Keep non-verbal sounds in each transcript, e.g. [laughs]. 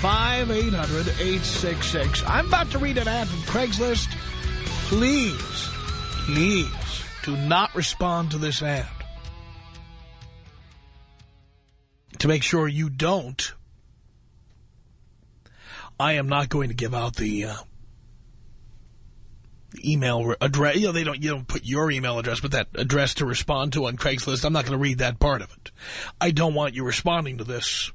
1-800-5800-866. I'm about to read an ad from Craigslist. Please, please do not respond to this ad. To make sure you don't, I am not going to give out the... Uh, email address. You know, they don't, you don't put your email address, but that address to respond to on Craigslist. I'm not going to read that part of it. I don't want you responding to this.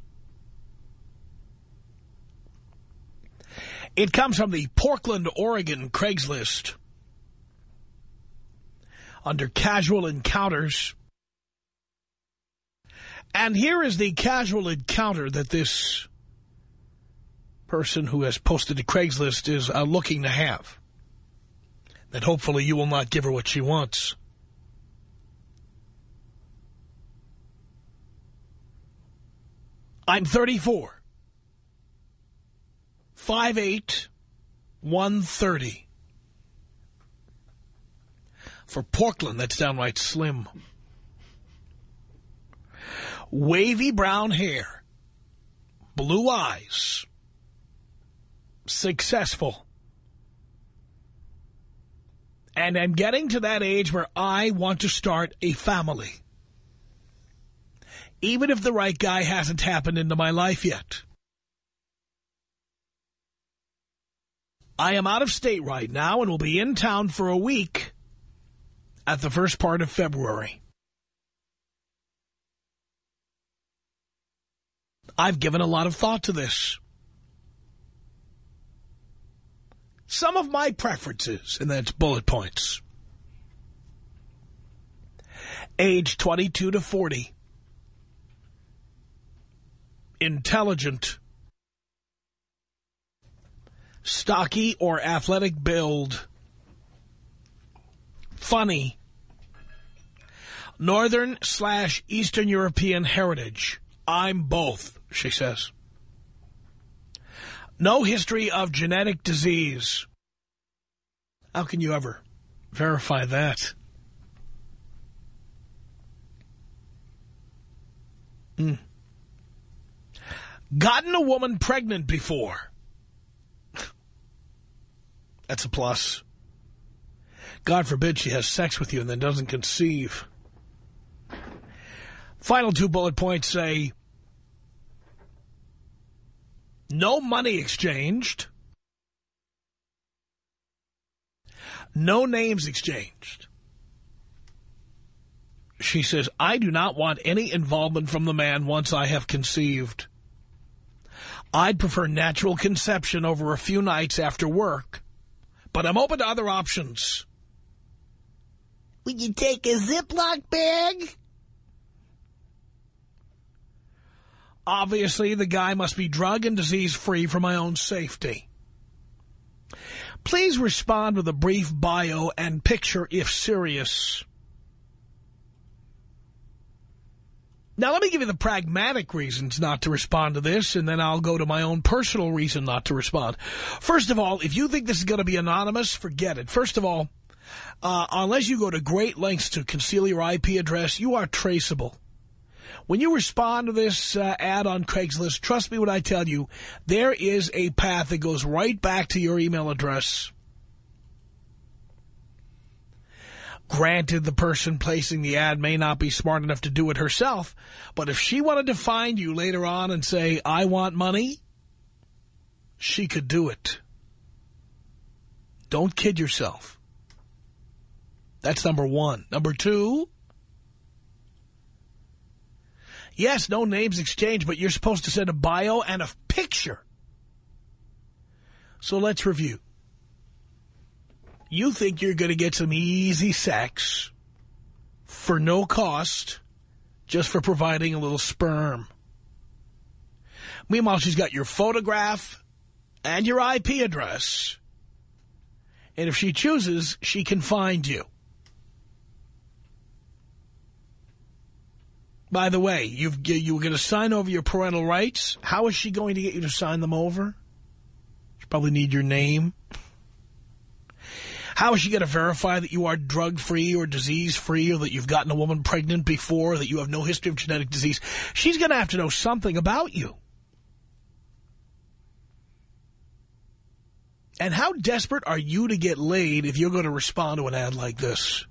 It comes from the Portland, Oregon Craigslist under casual encounters. And here is the casual encounter that this person who has posted to Craigslist is uh, looking to have that hopefully you will not give her what she wants. I'm 34. 5'8", 130. For Portland, that's downright slim. Wavy brown hair. Blue eyes. Successful. And I'm getting to that age where I want to start a family. Even if the right guy hasn't happened into my life yet. I am out of state right now and will be in town for a week at the first part of February. I've given a lot of thought to this. some of my preferences, and that's bullet points. Age 22 to 40. Intelligent. Stocky or athletic build. Funny. Northern slash Eastern European heritage. I'm both, she says. No history of genetic disease. How can you ever verify that? Mm. Gotten a woman pregnant before. That's a plus. God forbid she has sex with you and then doesn't conceive. Final two bullet points say, no money exchanged. No names exchanged. She says, I do not want any involvement from the man once I have conceived. I'd prefer natural conception over a few nights after work, but I'm open to other options. Would you take a Ziploc bag? Obviously, the guy must be drug and disease-free for my own safety. Please respond with a brief bio and picture if serious. Now, let me give you the pragmatic reasons not to respond to this, and then I'll go to my own personal reason not to respond. First of all, if you think this is going to be anonymous, forget it. First of all, uh, unless you go to great lengths to conceal your IP address, you are traceable. When you respond to this uh, ad on Craigslist, trust me when I tell you, there is a path that goes right back to your email address. Granted, the person placing the ad may not be smart enough to do it herself, but if she wanted to find you later on and say, I want money, she could do it. Don't kid yourself. That's number one. Number two, yes, no names exchanged, but you're supposed to send a bio and a picture. So let's review. You think you're going to get some easy sex for no cost just for providing a little sperm. Meanwhile, she's got your photograph and your IP address. And if she chooses, she can find you. By the way, you've, you were going to sign over your parental rights. How is she going to get you to sign them over? She probably need your name. How is she going to verify that you are drug-free or disease-free or that you've gotten a woman pregnant before, that you have no history of genetic disease? She's going to have to know something about you. And how desperate are you to get laid if you're going to respond to an ad like this?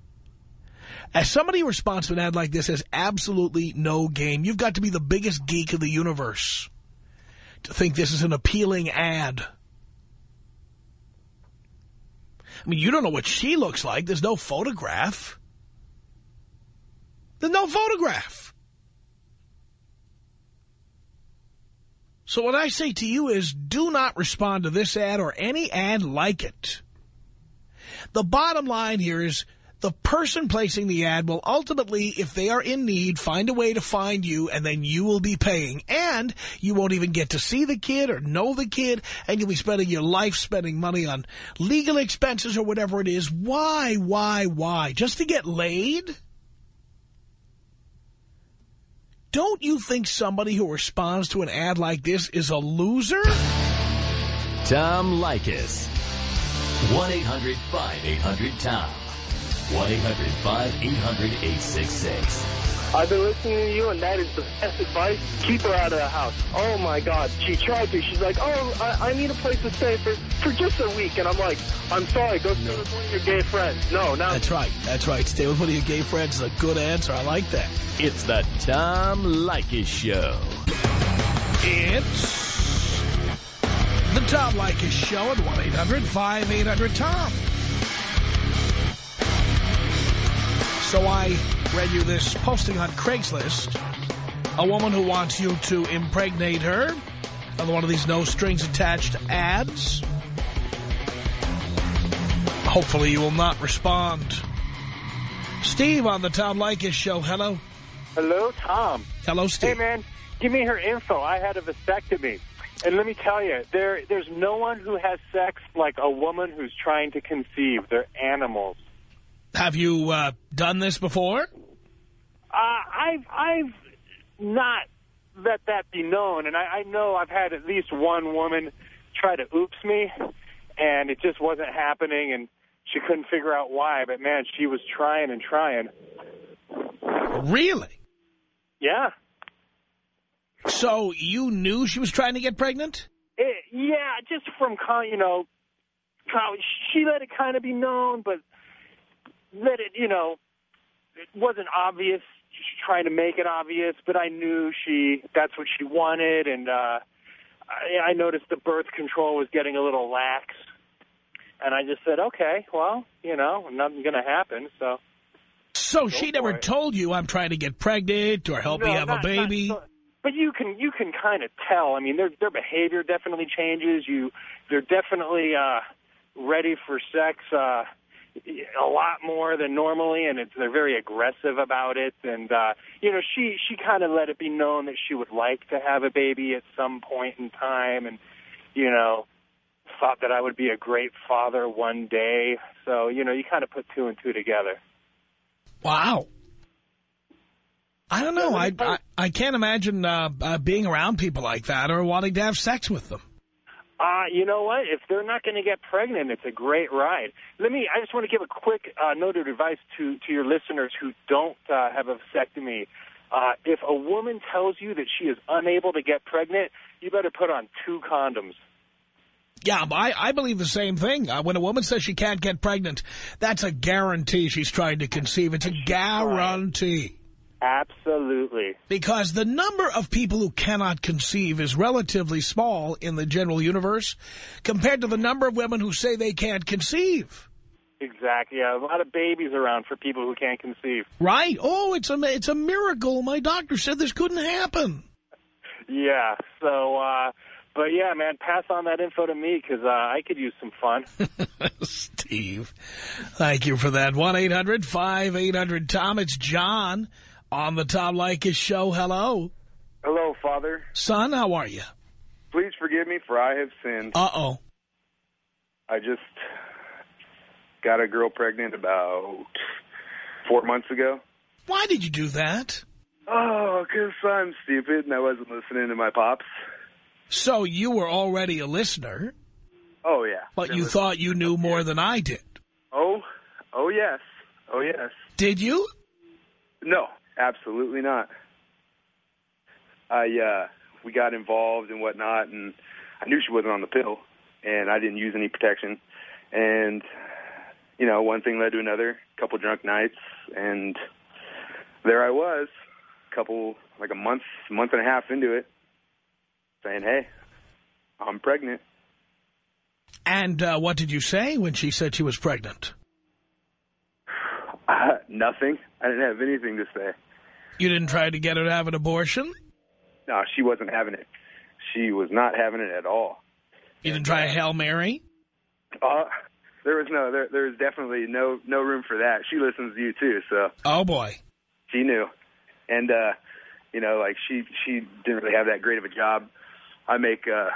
As somebody who responds to an ad like this has absolutely no game. You've got to be the biggest geek of the universe to think this is an appealing ad. I mean, you don't know what she looks like. There's no photograph. There's no photograph. So what I say to you is do not respond to this ad or any ad like it. The bottom line here is the person placing the ad will ultimately, if they are in need, find a way to find you, and then you will be paying. And you won't even get to see the kid or know the kid, and you'll be spending your life spending money on legal expenses or whatever it is. Why, why, why? Just to get laid? Don't you think somebody who responds to an ad like this is a loser? Tom Leykis. 1-800-5800-TOM. 1-800-5800-866. I've been listening to you, and that is the best advice. Keep her out of the house. Oh, my God. She tried to. She's like, oh, I, I need a place to stay for, for just a week. And I'm like, I'm sorry. Go stay with one of your gay friends. No, not That's right. That's right. Stay with one of your gay friends is a good answer. I like that. It's the Tom Leykis Show. It's the Tom Leykis Show at 1-800-5800-TOM. So I read you this posting on Craigslist. A woman who wants you to impregnate her on one of these no-strings-attached ads. Hopefully you will not respond. Steve on the Tom Leykis Show. Hello. Hello, Tom. Hello, Steve. Hey, man, give me her info. I had a vasectomy. And let me tell you, there, there's no one who has sex like a woman who's trying to conceive. They're animals. Have you uh, done this before? Uh, I've, I've not let that be known. And I, I know I've had at least one woman try to oops me, and it just wasn't happening, and she couldn't figure out why. But, man, she was trying and trying. Really? Yeah. So you knew she was trying to get pregnant? It, yeah, just from, you know, she let it kind of be known, but let it, you know, it wasn't obvious, just trying to make it obvious, but I knew she, that's what she wanted, and uh, I, I noticed the birth control was getting a little lax, and I just said, okay, well, you know, nothing's going to happen, so. So she never it. told you, I'm trying to get pregnant or help me No, have not- a baby? not- but you can you can kind of tell. I mean, their their behavior definitely changes. You they're definitely uh, ready for sex uh, a lot more than normally, and it's they're very aggressive about it. And uh, you know, she she kind of let it be known that she would like to have a baby at some point in time, and you know, thought that I would be a great father one day. So you know, you kind of put two and two together. Wow. I don't know. I, I, I can't imagine uh, uh, being around people like that or wanting to have sex with them. Uh, you know what? If they're not going to get pregnant, it's a great ride. Let me. I just want to give a quick uh, note of advice to to your listeners who don't uh, have a vasectomy. Uh, if a woman tells you that she is unable to get pregnant, you better put on two condoms. Yeah, I, I believe the same thing. Uh, when a woman says she can't get pregnant, that's a guarantee she's trying to conceive. It's a guarantee. Absolutely. Because the number of people who cannot conceive is relatively small in the general universe compared to the number of women who say they can't conceive. Exactly. Yeah, a lot of babies around for people who can't conceive. Right. Oh, it's a, it's a miracle. My doctor said this couldn't happen. Yeah. So, uh, but yeah, man, pass on that info to me because uh, I could use some fun. [laughs] Steve, thank you for that. 1-800-5800-TOM. It's John on the Tom Leykis show. Hello. Hello, Father. Son, how are you? Please forgive me for I have sinned. Uh-oh. I just got a girl pregnant about four months ago. Why did you do that? Oh, because I'm stupid and I wasn't listening to my pops. So you were already a listener, Oh, yeah. but you listening. thought you knew more than I did. Oh, oh, yes. Oh, yes. Did you? No, absolutely not. I, uh, we got involved and whatnot, and I knew she wasn't on the pill, and I didn't use any protection. And, you know, one thing led to another, a couple drunk nights, and there I was, couple, like a month, month and a half into it, saying, hey, I'm pregnant. And uh, what did you say when she said she was pregnant? Uh, [laughs] nothing. I didn't have anything to say. You didn't try to get her to have an abortion? No, she wasn't having it. She was not having it at all. You didn't try a Hail Mary? Uh, there was no, there, there was definitely no, no room for that. She listens to you too, so Oh, boy. she knew. And, uh, you know, like she, she didn't really have that great of a job. I make, uh,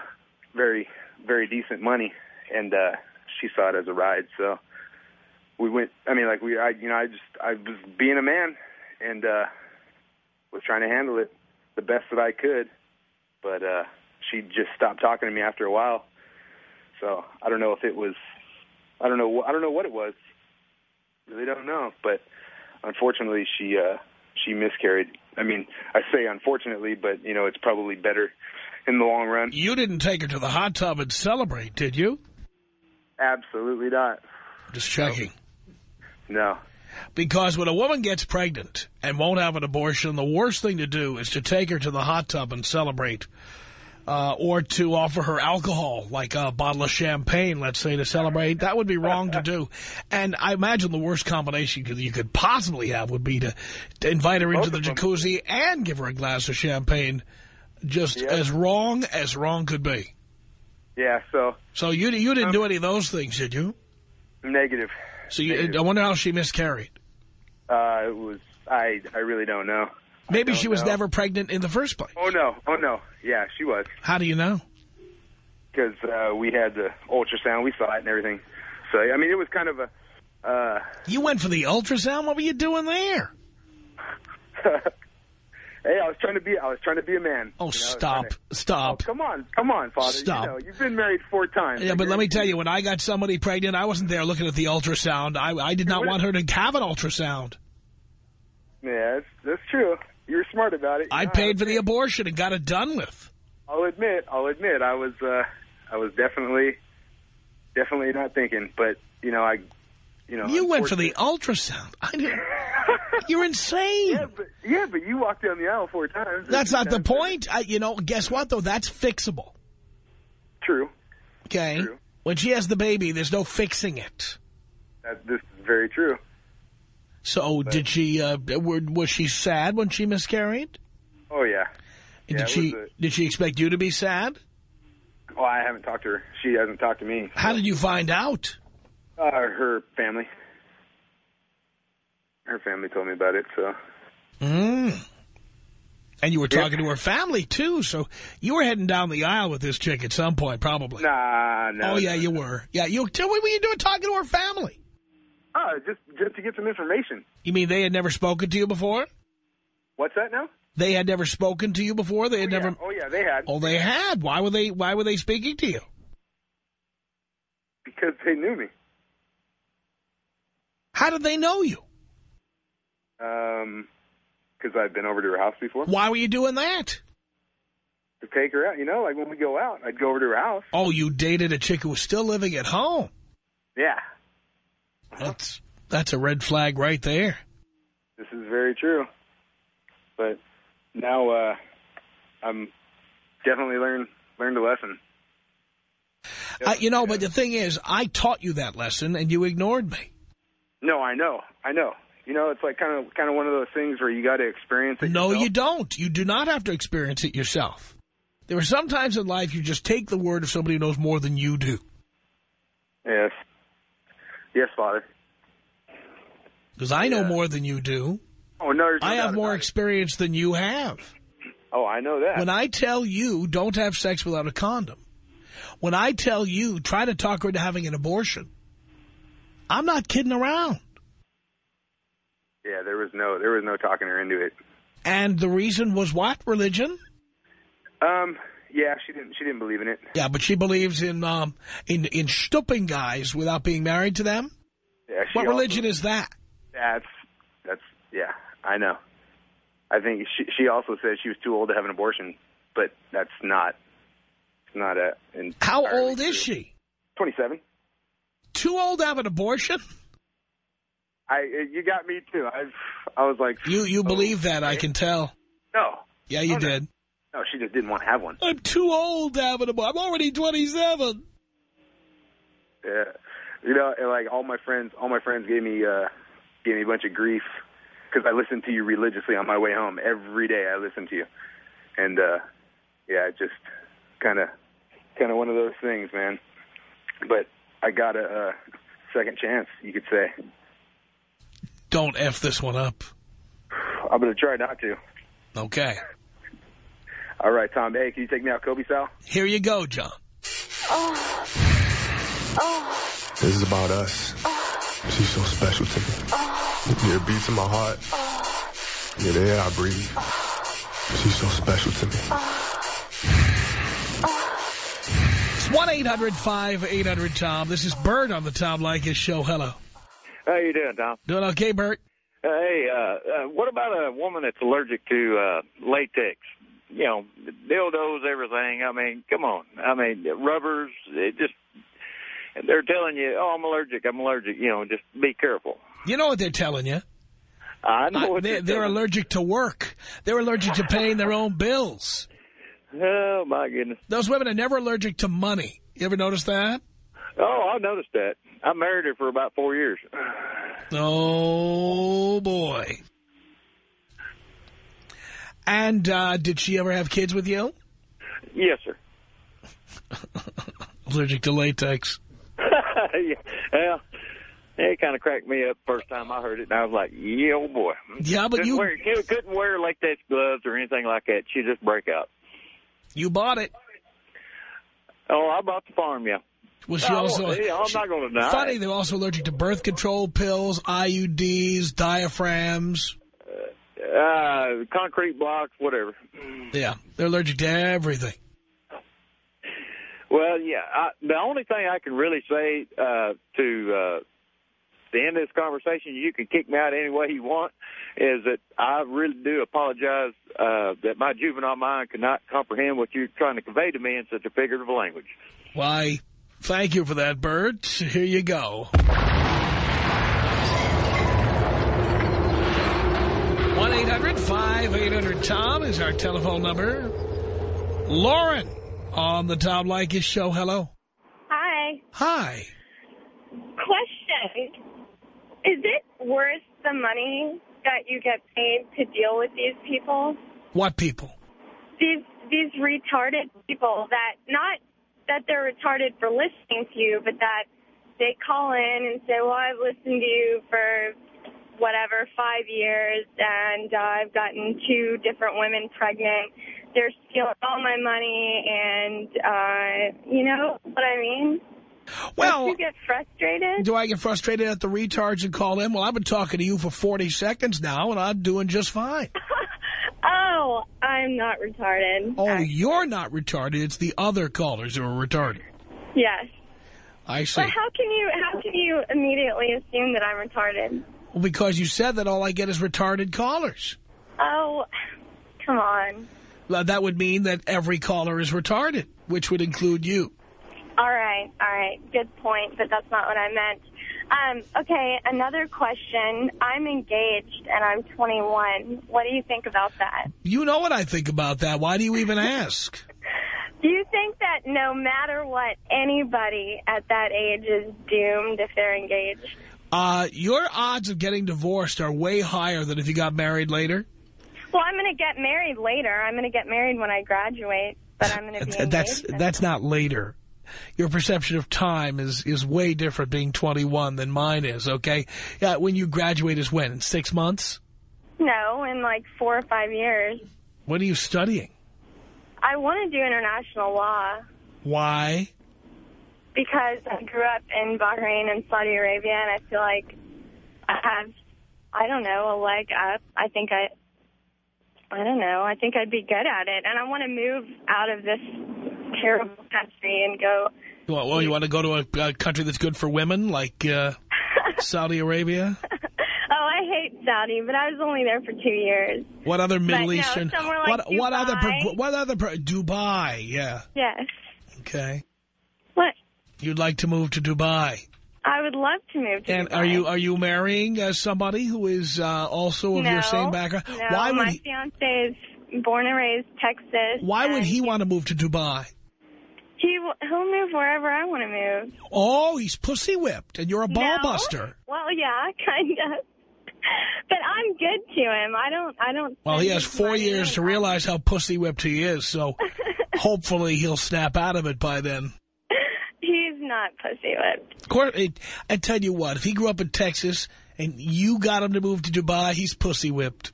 very, very decent money and, uh, she saw it as a ride. So we went, I mean, like we, I, you know, I just, I was being a man and, uh, was trying to handle it the best that I could. But, uh, she just stopped talking to me after a while. So I don't know if it was, I don't know, I don't know what it was. Really don't know. But unfortunately, she, uh, she miscarried. I mean, I say unfortunately, but you know, it's probably better in the long run. You didn't take her to the hot tub and celebrate, did you? Absolutely not. Just checking. No. Because when a woman gets pregnant and won't have an abortion, the worst thing to do is to take her to the hot tub and celebrate. Uh, or to offer her alcohol, like a bottle of champagne, let's say, to celebrate. That would be wrong to do. And I imagine the worst combination you could possibly have would be to, to invite her into the Both jacuzzi and give her a glass of champagne. Just Yeah. as wrong as wrong could be. Yeah. So So you you didn't Um, do any of those things, did you? negative. So you, I wonder how she miscarried. Uh, it was. I. I really don't know. Maybe don't she was know. never pregnant in the first place. Oh no. Oh no. Yeah, she was How do you know? because uh, we had the ultrasound. We saw it and everything. So I mean, it was kind of a. Uh, You went for the ultrasound? What were you doing there? [laughs] hey, I was trying to be. I was trying to be a man. Oh, you know, stop. to- Stop. Oh, come on, come on, Father. Stop. You know, you've been married four times. Yeah, but let me tell you, when I got somebody pregnant, I wasn't there looking at the ultrasound. I, I did not want her to have an ultrasound. Yeah, that's, that's true. You're smart about it. I No, paid for the abortion and got it done with. I'll admit. I'll admit. I was. Uh, I was definitely, definitely not thinking. But you know, I. You know. You went for the ultrasound. I didn't, you're insane. Yeah, but yeah, but you walked down the aisle four times. That's not the point. I, you know, guess what, though? That's fixable. True. Okay? True. When she has the baby, there's no fixing it. That, this is very true. So did she, uh, were, was she sad when she miscarried? Oh yeah. Yeah, did she, was did she expect you to be sad? Oh, I haven't talked to her. She hasn't talked to me. How did you find out? Uh, her family. Her family told me about it. So Mm. And you were Yeah. talking to her family, too, so you were heading down the aisle with this chick at some point, probably. nah, no. oh, yeah, you were. Yeah, you tell me what were you doing talking to her family? Oh, just just to get some information. You mean they had never spoken to you before? What's that now? They had never spoken to you before? They had oh, never... Yeah. Oh yeah, they had Oh, they had. Why were they Why were they speaking to you? because they knew me. How did they know you? Um, because I've been over to her house before Why were you doing that? to take her out. You know, like when we go out, I'd go over to her house. Oh, you dated a chick who was still living at home. Yeah, That's that's a red flag right there. this is very true. but now uh, I'm definitely learned learned a lesson. Uh, you know, but the thing is, I taught you that lesson, and you ignored me. No, I know, I know. You know, it's like kind of kind of one of those things where you got to experience it. No, yourself. you don't. You do not have to experience it yourself. There are some times in life you just take the word of somebody who knows more than you do. Yes. Yes, Father. Because I know Yeah. more than you do. Oh no, I have more about it. experience than you have. Oh, I know that. When I tell you don't have sex without a condom, when I tell you try to talk her into having an abortion, I'm not kidding around. Yeah, there was no there was no talking her into it. And the reason was what? Religion? Um, yeah, she didn't she didn't believe in it. Yeah, but she believes in um in in stooping guys without being married to them. Yeah, she What also- religion is that? That's that's yeah, I know. I think she she also said she was too old to have an abortion, but that's not it's not a. How old is true. she? Twenty seven. Too old to have an abortion? I you got me too. I I was like You you oh, believe that? I can tell. No, Yeah, you Oh, did. no, she just didn't want to have one. I'm too old to have an. I'm already 27. Yeah, you know, and like all my friends, all my friends gave me uh gave me a bunch of grief because I listened to you religiously on my way home every day. I listened to you, and uh yeah, just kind of kind of one of those things, man. But I got a, uh second chance, you could say. Don't F this one up. I'm gonna try not to. Okay. All right, Tom. Hey, can you take me out, Kobe style? Here you go, John. Oh. Oh. This is about us. Oh. She's so special to me. Oh. Yeah, it beats in my heart. Oh. Yeah, the air I breathe. She's so special to me. It's 1-800-5800-TOM. This is Bert on the Tom Leykis Show. Hello. How you doing, Tom? Doing okay, Bert? Hey, uh, uh, what about a woman that's allergic to uh, latex? You know, dildos, everything. I mean, come on. I mean, rubbers. It just they're telling you, oh, I'm allergic. I'm allergic. You know, just be careful. You know what they're telling you. I know Uh, what they're, they're allergic to work. They're allergic to paying their own bills. [laughs] Oh my goodness. Those women are never allergic to money. You ever notice that? Oh, I noticed that. I married her for about four years. Oh, boy. And uh, did she ever have kids with you? Yes, sir. [laughs] Allergic to latex. [laughs] yeah. Well, it kind of cracked me up first time I heard it, and I was like, "Yeah, oh boy." Yeah, but couldn't you wear, couldn't wear latex gloves or anything like that. She just break out. you bought it. Oh, I bought the farm, yeah. Was she Oh, also? yeah, I'm not going to deny. Funny, it. they're also allergic to birth control pills, IUDs, diaphragms. Uh, concrete blocks, whatever. Yeah, they're allergic to everything. Well, yeah. I, the only thing I can really say uh, to uh, the end of this conversation, you can kick me out any way you want, is that I really do apologize uh, that my juvenile mind could not comprehend what you're trying to convey to me in such a figurative language. Why, thank you for that, Bert. Here you go. 1-800-5800-TOM is our telephone number. Lauren on the Tom Leykis show. Hello. Hi. Hi. Question. Is it worth the money that you get paid to deal with these people? What people? These these retarded people that not that they're retarded for listening to you, but that they call in and say, "Well, I've listened to you for whatever five years, and uh, I've gotten two different women pregnant. They're stealing all my money, and uh, you know what I mean." Well, Don't you get frustrated? do I get frustrated at the retards and call them? Well, I've been talking to you for 40 seconds now, and I'm doing just fine. [laughs] oh, I'm not retarded. Oh, Actually, you're not retarded. It's the other callers who are retarded. yes. I see. But how can you how can you immediately assume that I'm retarded? Well, because you said that all I get is retarded callers. Oh, come on. Well, That would mean that every caller is retarded, which would include you. All right, all right. Good point, but that's not what I meant. Um, okay, another question. I'm engaged and I'm 21. What do you think about that? You know what I think about that. Why do you even [laughs] ask? Do you think that no matter what, anybody at that age is doomed if they're engaged? Uh, your odds of getting divorced are way higher than if you got married later. Well, I'm going to get married later. I'm going to get married when I graduate, but I'm going to be [laughs] engaged. That's that's not later. Your perception of time is is way different being 21 than mine is, okay? Yeah, when you graduate is when? In six months? No, in like four or five years. What are you studying? I want to do international law Why? because I grew up in Bahrain and Saudi Arabia, and I feel like I have, I don't know, a leg up. I think I, I don't know, I think I'd be good at it. And I want to move out of this terrible country and go, Well, well you want to go to a, a country that's good for women, like uh, [laughs] Saudi Arabia? oh, I hate Saudi, but I was only there for two years. What other Middle no, Eastern? somewhere like what what other Dubai. what other Dubai? Yeah. Yes. Okay. What? You'd like to move to Dubai. I would love to move to And Dubai. are you are you marrying uh, somebody who is uh, also of no, your same background? No, why would my he, fiance is born and raised Texas. why would and he want to move to Dubai? He he'll move wherever I want to move. Oh, he's pussy whipped, and you're a ball No. buster. Well, yeah, [laughs] kind of. But I'm good to him. I don't. I don't. Well, he has four years to realize how pussy whipped he is, so [laughs] hopefully he'll snap out of it by then. He's not pussy whipped. Of course, I tell you what, if he grew up in Texas and you got him to move to Dubai, he's pussy whipped.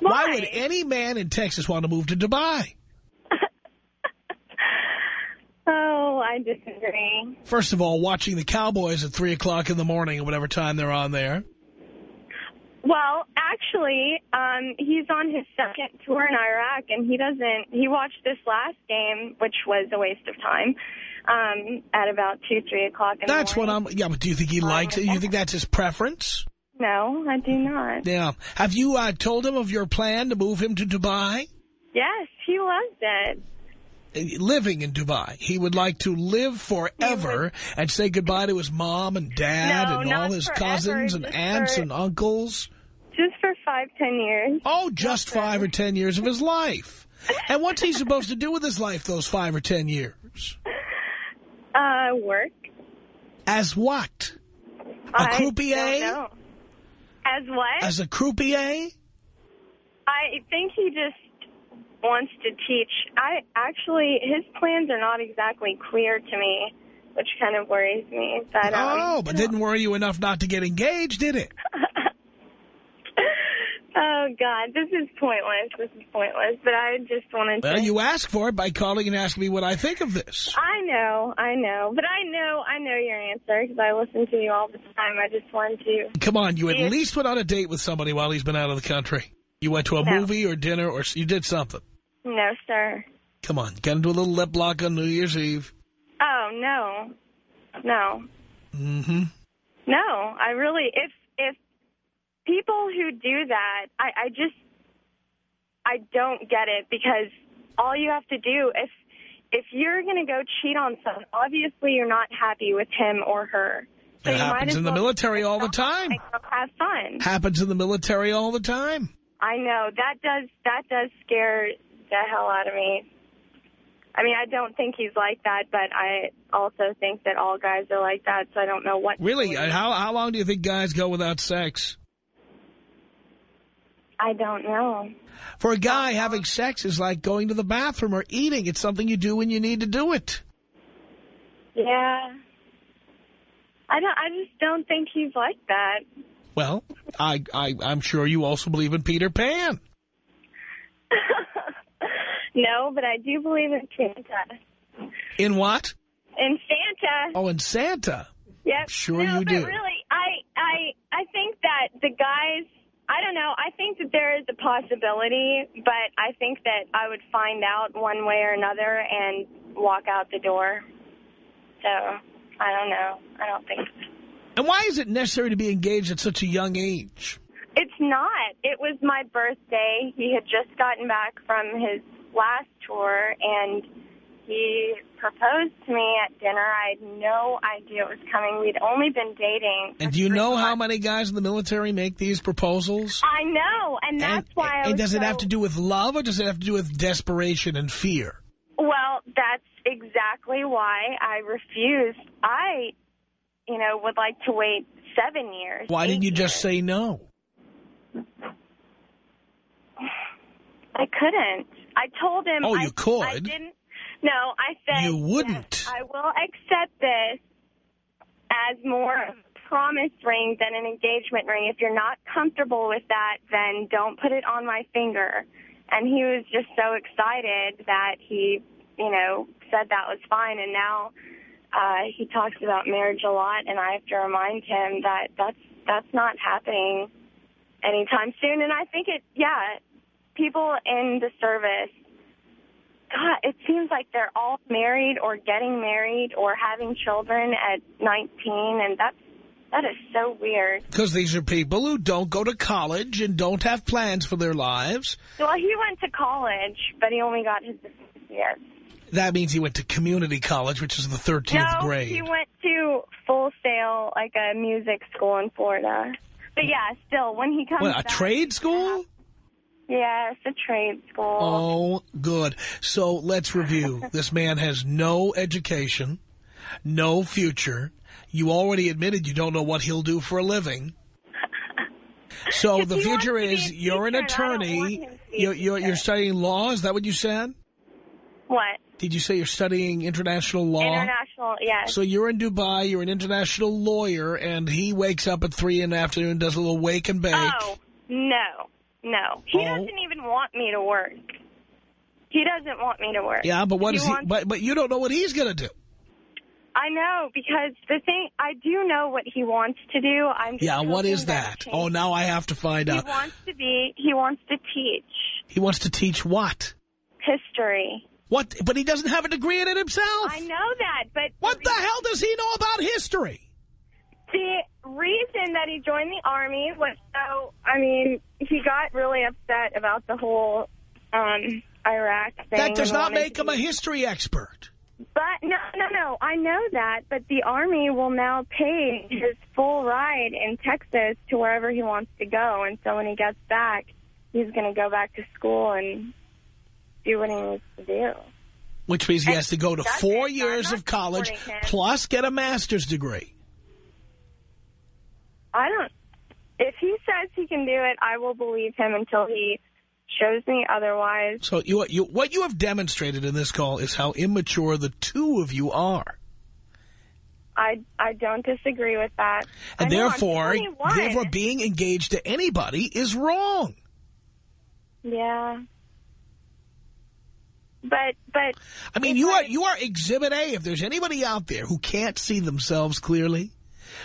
Why? would any man in Texas want to move to Dubai? Oh, I disagree. First of all, watching the Cowboys at 3 o'clock in the morning or whatever time they're on there. Well, actually, um, he's on his second tour in Iraq, and he doesn't. He watched this last game, which was a waste of time, um, at about two, three o'clock in That's what. I'm... Yeah, but do you think he likes it? You think that's his preference? No, I do not. Yeah. Have you uh, told him of your plan to move him to Dubai? Yes, he loves it. Living in Dubai. He would like to live forever and say goodbye to his mom and dad No, and all his forever, cousins and aunts for- and uncles. Just for five, ten years. Oh, just five or ten years of his life. And what's he supposed to do with his life those five or ten years? [laughs] Uh, work. As what? A I croupier? As what? As a croupier? I think he just wants to teach. I actually, his plans are not exactly clear to me, which kind of worries me. But um, Oh, but didn't worry you enough not to get engaged, did it? [laughs] oh God, this is pointless. This is pointless. But I just wanted Well, to. you asked for it by calling and asking me what I think of this. I know, I know, but I know, I know your answer because I listen to you all the time. I just wanted to. Come on, you at least went on a date with somebody while he's been out of the country. You went to a No. movie or dinner or you did something. No, sir. Come on, get into a little lip lock on New Year's Eve. Oh no, no. Mm-hmm. No, I really if if people who do that, I, I just I don't get it because all you have to do if if you're going to go cheat on someone, obviously you're not happy with him or her. So It happens in the well military all the time. Have fun. Happens in the military all the time. I know that does that does scare the hell out of me. I mean, I don't think he's like that, but I also think that all guys are like that. So I don't know what. Really? How, how long do you think guys go without sex? I don't know. For a guy, having sex is like going to the bathroom or eating. It's something you do when you need to do it. Yeah. I don't. I just don't think he's like that. Well, I, I, I'm sure you also believe in Peter Pan. [laughs] no, but I do believe in Santa. In what? In Santa. Oh, in Santa. Yep. Sure no, you but do. really, I, I, I think that the guys. I don't know. I think that there is a possibility, but I think that I would find out one way or another and walk out the door. So I don't know. I don't think. And why is it necessary to be engaged at such a young age? It's not. It was my birthday. He had just gotten back from his last tour, and he proposed to me at dinner. I had no idea it was coming. We'd only been dating. And do you know how many guys in the military make these proposals? I know, and that's and, why I and does it have to do with love or does it have to do with desperation and fear? Well, that's exactly why I refused. I, you know, would like to wait seven years. Why didn't you just say no? I couldn't. I told him. Oh, you I, could. I didn't. No, I said You wouldn't. yes, I will accept this as more of a promise ring than an engagement ring. If you're not comfortable with that, then don't put it on my finger. And he was just so excited that he, you know, said that was fine. And now uh, he talks about marriage a lot, and I have to remind him that that's that's not happening anytime soon. And I think it, yeah, people in the service, God, it seems like they're all married or getting married or having children at 19, and that's that is so weird. Because these are people who don't go to college and don't have plans for their lives. Well, he went to college, but he only got his associates. That means he went to community college, which is the 13th no, grade. he went to Full Sail, like a music school in Florida. But yeah, still, when he comes What, a back, trade school? Yeah, it's a trade school. Oh, good. So let's review. [laughs] This man has no education, no future. You already admitted you don't know what he'll do for a living. [laughs] So the future is you're an teacher, and I don't want attorney. him to be a You're, you're, you're studying law. Is that what you said? What? Did you say you're studying international law? International, yes. So you're in Dubai, you're an international lawyer, and he wakes up at 3 in the afternoon does a little wake and bake. Oh, no, no. He Oh. doesn't even want me to work. He doesn't want me to work. Yeah, but what he is he? But, but you don't know what he's going to do. I know, because the thing, I do know what he wants to do. I'm Yeah, what is that that? Oh, now I have to find He out. He wants to be, he wants to teach He wants to teach what? history. What? But he doesn't have a degree in it himself. I know that, but What the hell does he know about history? The reason that he joined the Army was so, I mean, he got really upset about the whole um, Iraq thing. That does not make him a history expert. But no, no, no. I know that, but the Army will now pay his full ride in Texas to wherever he wants to go, and so when he gets back, he's going to go back to school and do what he needs to do. Which means he And has to go to four years of college plus get a master's degree. I don't. If he says he can do it, I will believe him until he shows me otherwise. So you, you, what you have demonstrated in this call is how immature the two of you are. I I don't disagree with that. And know, therefore, therefore being engaged to anybody is wrong. yeah. But but I mean, you I- are you are Exhibit A. If there's anybody out there who can't see themselves clearly,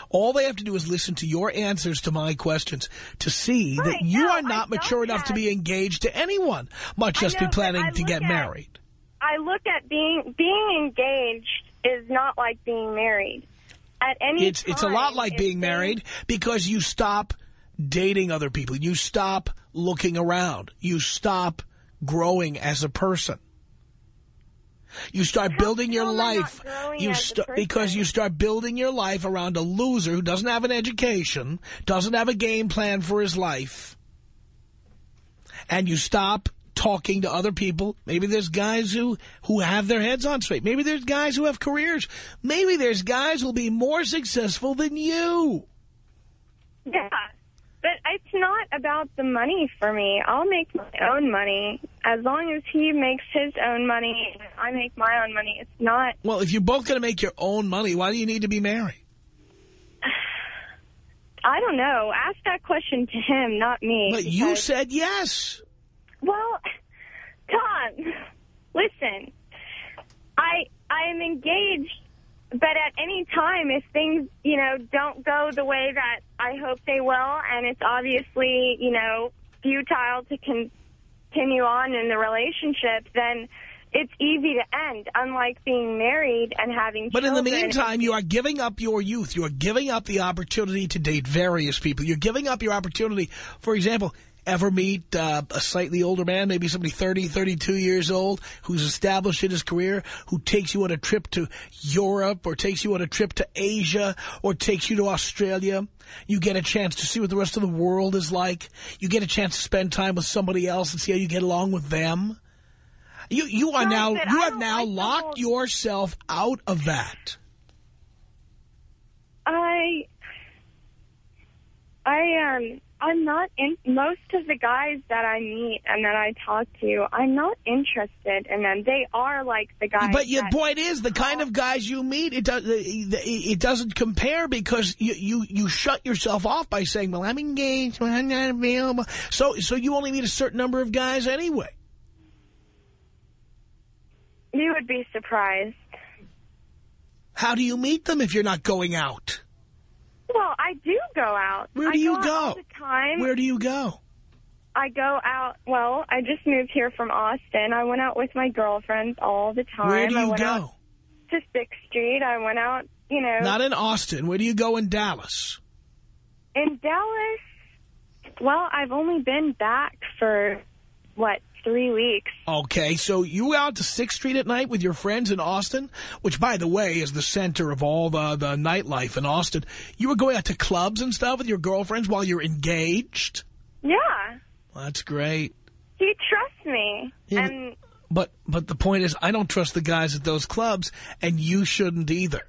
all they have to do is listen to your answers to my questions to see that you no, are not don't mature enough to be engaged to anyone, much less be planning to get at- married. I look at being being engaged is not like being married. At any It's it's a lot like being married because you stop dating other people. You stop looking around. You stop growing as a person. You start How building your come I'm not life. You because you start building your life around a loser who doesn't have an education, doesn't have a game plan for his life. And you stop talking to other people. Maybe there's guys who, who have their heads on straight. Maybe there's guys who have careers. Maybe there's guys who'll be more successful than you. Yeah. But it's not about the money for me. I'll make my own money. As long as he makes his own money and I make my own money, it's not... Well, if you're both going to make your own money, why do you need to be married? [sighs] I don't know. Ask that question to him, not me. But you said yes. Well, Tom, listen. I I am engaged, but at any time, if things you know don't go the way that I hope they will, and it's obviously you know futile to continue on in the relationship, then it's easy to end. Unlike being married and having children. But in the meantime, you are giving up your youth. You are giving up the opportunity to date various people. You're giving up your opportunity. For example, Ever meet uh, a slightly older man, maybe somebody 30, 32 years old, who's established in his career, who takes you on a trip to Europe or takes you on a trip to Asia or takes you to Australia? You get a chance to see what the rest of the world is like. You get a chance to spend time with somebody else and see how you get along with them. You you are No, now you have now locked yourself out of that. I, I um, I'm not in. Most of the guys that I meet and that I talk to, I'm not interested in them. They are like the guys. But your point is, the kind of guys you meet, it does it doesn't compare because you you you shut yourself off by saying, "Well, I'm engaged, well, I'm not available." So so you only meet a certain number of guys anyway. you would be surprised. How do you meet them if you're not going out? Well, I do go out. Where I do you out go? all the time. Where do you go? I go out. Well, I just moved here from Austin. I went out with my girlfriends all the time. Where do I you go? to Sixth Street. I went out, you know, Not in Austin. Where do you go in Dallas? in Dallas. Well, I've only been back for what three weeks. Okay, so you out to 6th Street at night with your friends in Austin, which, by the way, is the center of all the, the nightlife in Austin. You were going out to clubs and stuff with your girlfriends while you're engaged? Yeah, Well, that's great. he trusts me, Yeah, and But but the point is, I don't trust the guys at those clubs, and you shouldn't either.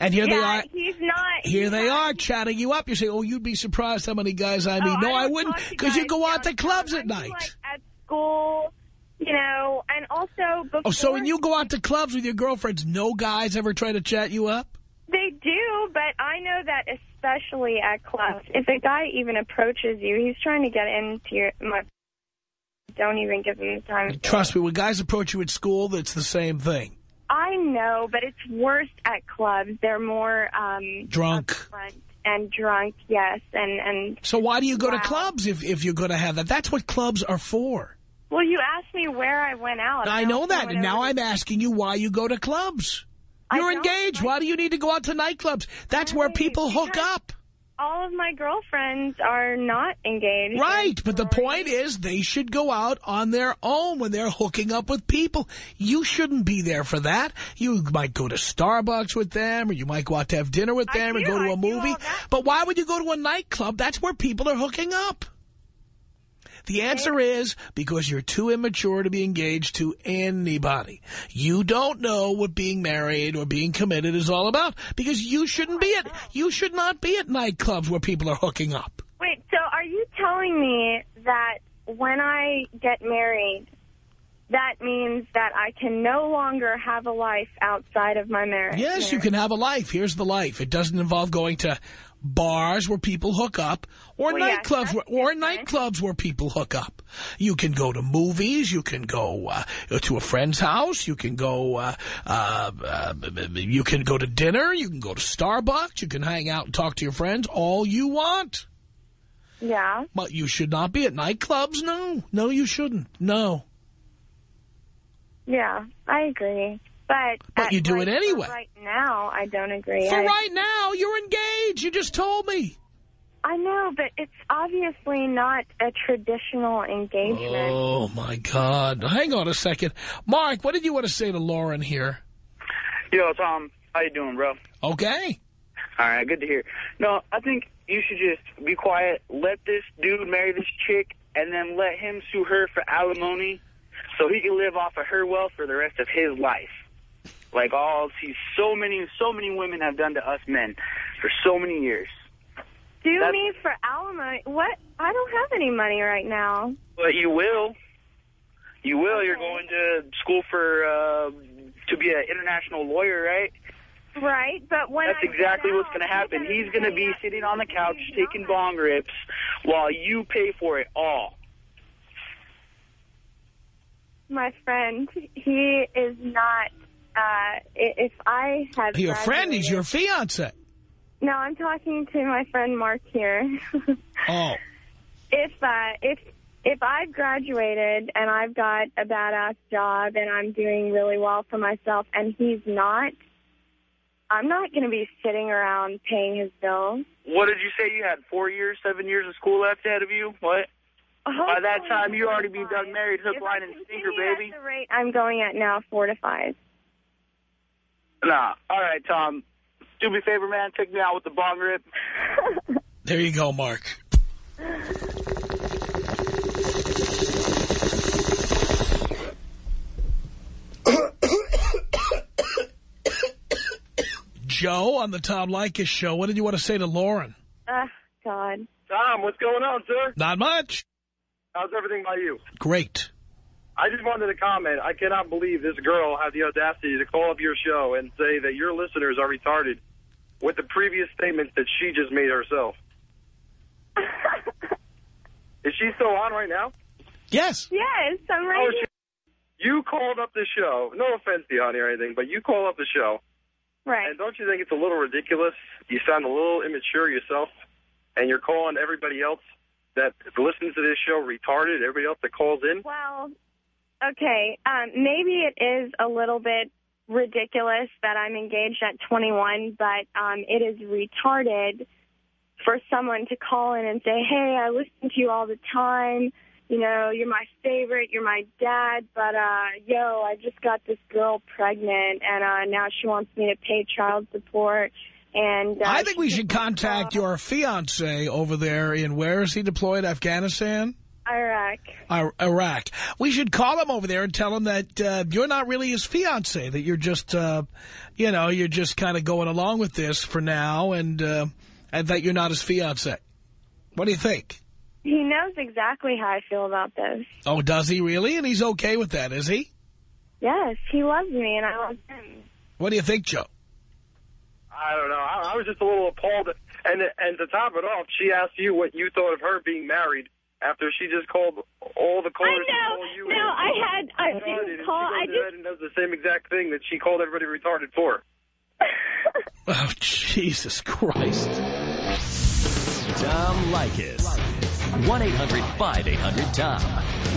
And here they are. he's not. Here he they has- are chatting you up. You say, oh, you'd be surprised how many guys I meet. Oh, no, I, don't wouldn't, because you go out to clubs I at night. Like at school, you know, and also before. Oh, so when you go out to clubs with your girlfriends, no guys ever try to chat you up? They do, but I know that especially at clubs, if a guy even approaches you, he's trying to get into your. My, don't even give him the time. Trust me, when guys approach you at school, it's the same thing. I know, but it's worse at clubs. They're more um, Drunk. and drunk, yes, and and So why do you go to clubs if, if you're going to have that? That's what clubs are for. well, you asked me where I went out. I know that, and now I'm asking you why you go to clubs. You're engaged. like- Why do you need to go out to nightclubs? That's where people hook because- up. All of my girlfriends are not engaged. Right, but the point is they should go out on their own when they're hooking up with people. You shouldn't be there for that. You might go to Starbucks with them, or you might go out to have dinner with I them, or do, go to I a do movie. But why would you go to a nightclub? That's where people are hooking up. The answer is because you're too immature to be engaged to anybody. You don't know what being married or being committed is all about because you shouldn't be at you should not be at nightclubs where people are hooking up. Wait, so are you telling me that when I get married, that means that I can no longer have a life outside of my marriage? Yes, you can have a life. Here's the life. It doesn't involve going to bars where people hook up or Well, nightclubs that's where, or nightclubs where people hook up. You can go to movies. You can go uh, to a friend's house. You can go. Uh, uh, uh, you can go to dinner. You can go to Starbucks. You can hang out and talk to your friends all you want. Yeah. But you should not be at nightclubs. No, no, you shouldn't. No. Yeah, I agree. But But you do like, it anyway. for Right now, I don't agree. For I, right now, you're engaged. You just told me. I know, but it's obviously not a traditional engagement. Oh, my God. Hang on a second. Mark, what did you want to say to Lauren here? Yo, Tom, how you doing, bro? Okay. All right, good to hear. No, I think you should just be quiet, let this dude marry this chick, and then let him sue her for alimony so he can live off of her wealth for the rest of his life. Like all, see, so many, so many women have done to us men for so many years. Do That's- me for alimony? What? I don't have any money right now. But you will. You will. You're going to school for, uh, to be an international lawyer, right? Right, but when That's I exactly what's going to happen. He's going to be sitting on the couch taking bong rips while you pay for it all. My friend, he is not. Uh, if I had Your friend, he's your graduated- fiance. No, I'm talking to my friend Mark here. [laughs] Oh. if uh, if if I've graduated and I've got a badass job and I'm doing really well for myself and he's not, I'm not going to be sitting around paying his bills. What did you say? You had four years, seven years of school left ahead of you? What? By that time, you already be done married, hook, If line, and sinker, baby. At the rate I'm going at now, four to five. Nah. All right, Tom. Do me a favor, man. Take me out with the bong rip. [laughs] There you go, Mark. Joe on the Tom Leykis show. What did you want to say to Lauren? Ah, God. Tom, what's going on, sir? Not much. How's everything by you? Great. I just wanted to comment. I cannot believe this girl had the audacity to call up your show and say that your listeners are retarded with the previous statements that she just made herself. [laughs] Is she still on right now? Yes. Yes, I'm oh, right Oh, she, you called up the show. No offense to you, honey, or anything, but you called up the show. Right. And don't you think it's a little ridiculous? You sound a little immature yourself, and you're calling everybody else that listens to this show retarded, everybody else that calls in. Well, okay, um, maybe it is a little bit ridiculous that I'm engaged at 21, but um, it is retarded for someone to call in and say, hey, I listen to you all the time. You know, you're my favorite, you're my dad, but, uh, yo, I just got this girl pregnant, and uh, now she wants me to pay child support. And uh, I think we should contact your fiance over there in, where is he deployed, Afghanistan? Iraq. Ir- Iraq. We should call him over there and tell him that uh, you're not really his fiance, that you're just, uh, you know, you're just kind of going along with this for now and, uh, and that you're not his fiance. What do you think? He knows exactly how I feel about this. Oh, does he really? And he's okay with that, is he? Yes, he loves me and I love him. What do you think, Joe? I don't know. I, I was just a little appalled. And and to top it off, she asked you what you thought of her being married after she just called all the I callers. to know. call you No, in. I had. I retarded, didn't and call. She I goes ahead and does the same exact thing that she called everybody retarded for. [laughs] Oh, Jesus Christ. Tom Leykis. 1-800-5800-TOM.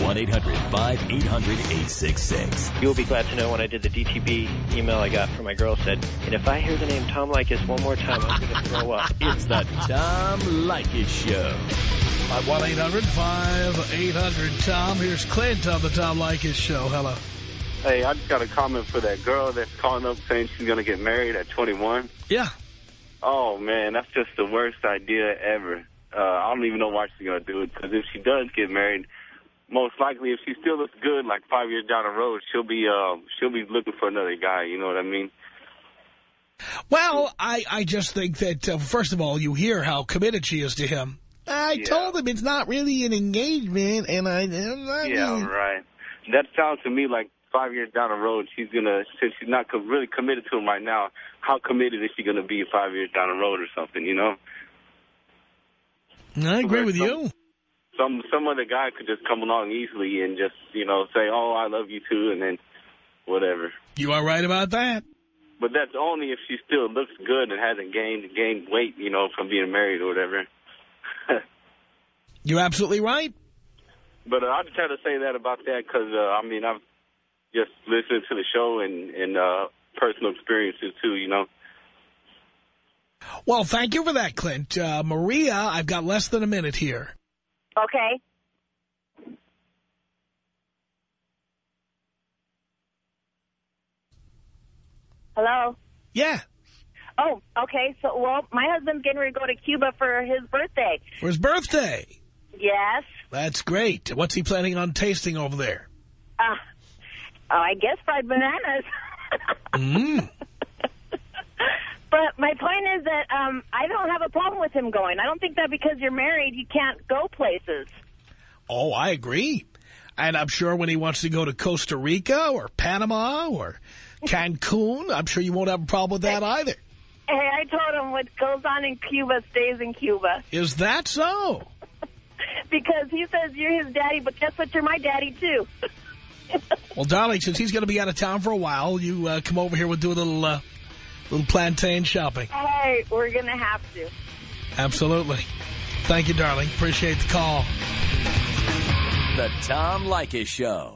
1-800-5800-866. You'll be glad to know when I did the DTB email I got from my girl said, and if I hear the name Tom Leykis one more time, I'm going to throw up. It's the Tom Leykis Show. At 1-800-5800-TOM. Here's Clint on the Tom Leykis show. Hello. Hey, I just got a comment for that girl that's calling up saying she's going to get married at 21. Yeah. Oh, man, that's just the worst idea ever. Uh, I don't even know why she's going to do it, because if she does get married, most likely if she still looks good, like five years down the road, she'll be uh, she'll be looking for another guy, you know what I mean? Well, I, I just think that, uh, first of all, you hear how committed she is to him. I Yeah. told him it's not really an engagement, and I... Not Yeah, right. That sounds to me like five years down the road, she's going to, since she's not co- really committed to him right now, how committed is she going to be five years down the road or something, you know? I agree with you. some some other guy could just come along easily and just you know say, "Oh, I love you too," and then whatever. You are right about that. But that's only if she still looks good and hasn't gained gained weight, you know, from being married or whatever. [laughs] You're absolutely right. But uh, I just had to say that about that because uh, I mean I've just listened to the show and and uh, personal experiences too, you know. Well, thank you for that, Clint. Uh, Maria, I've got less than a minute here. Okay. Hello? Yeah. Oh, okay. So, well, my husband's getting ready to go to Cuba for his birthday. For his birthday. Yes. That's great. What's he planning on tasting over there? Uh, oh, I guess fried bananas. Mm. [laughs] But my point is that um, I don't have a problem with him going. I don't think that because you're married, you can't go places. Oh, I agree. And I'm sure when he wants to go to Costa Rica or Panama or Cancun, I'm sure you won't have a problem with that either. Hey, I told him what goes on in Cuba stays in Cuba. Is that so? [laughs] Because he says you're his daddy, but guess what? You're my daddy, too. [laughs] Well, darling, since he's going to be out of town for a while, you uh, come over here. We'll do a little, uh, little plantain shopping. hey, we're going to have to. Absolutely. Thank you, darling. Appreciate the call. The Tom Leykis Show.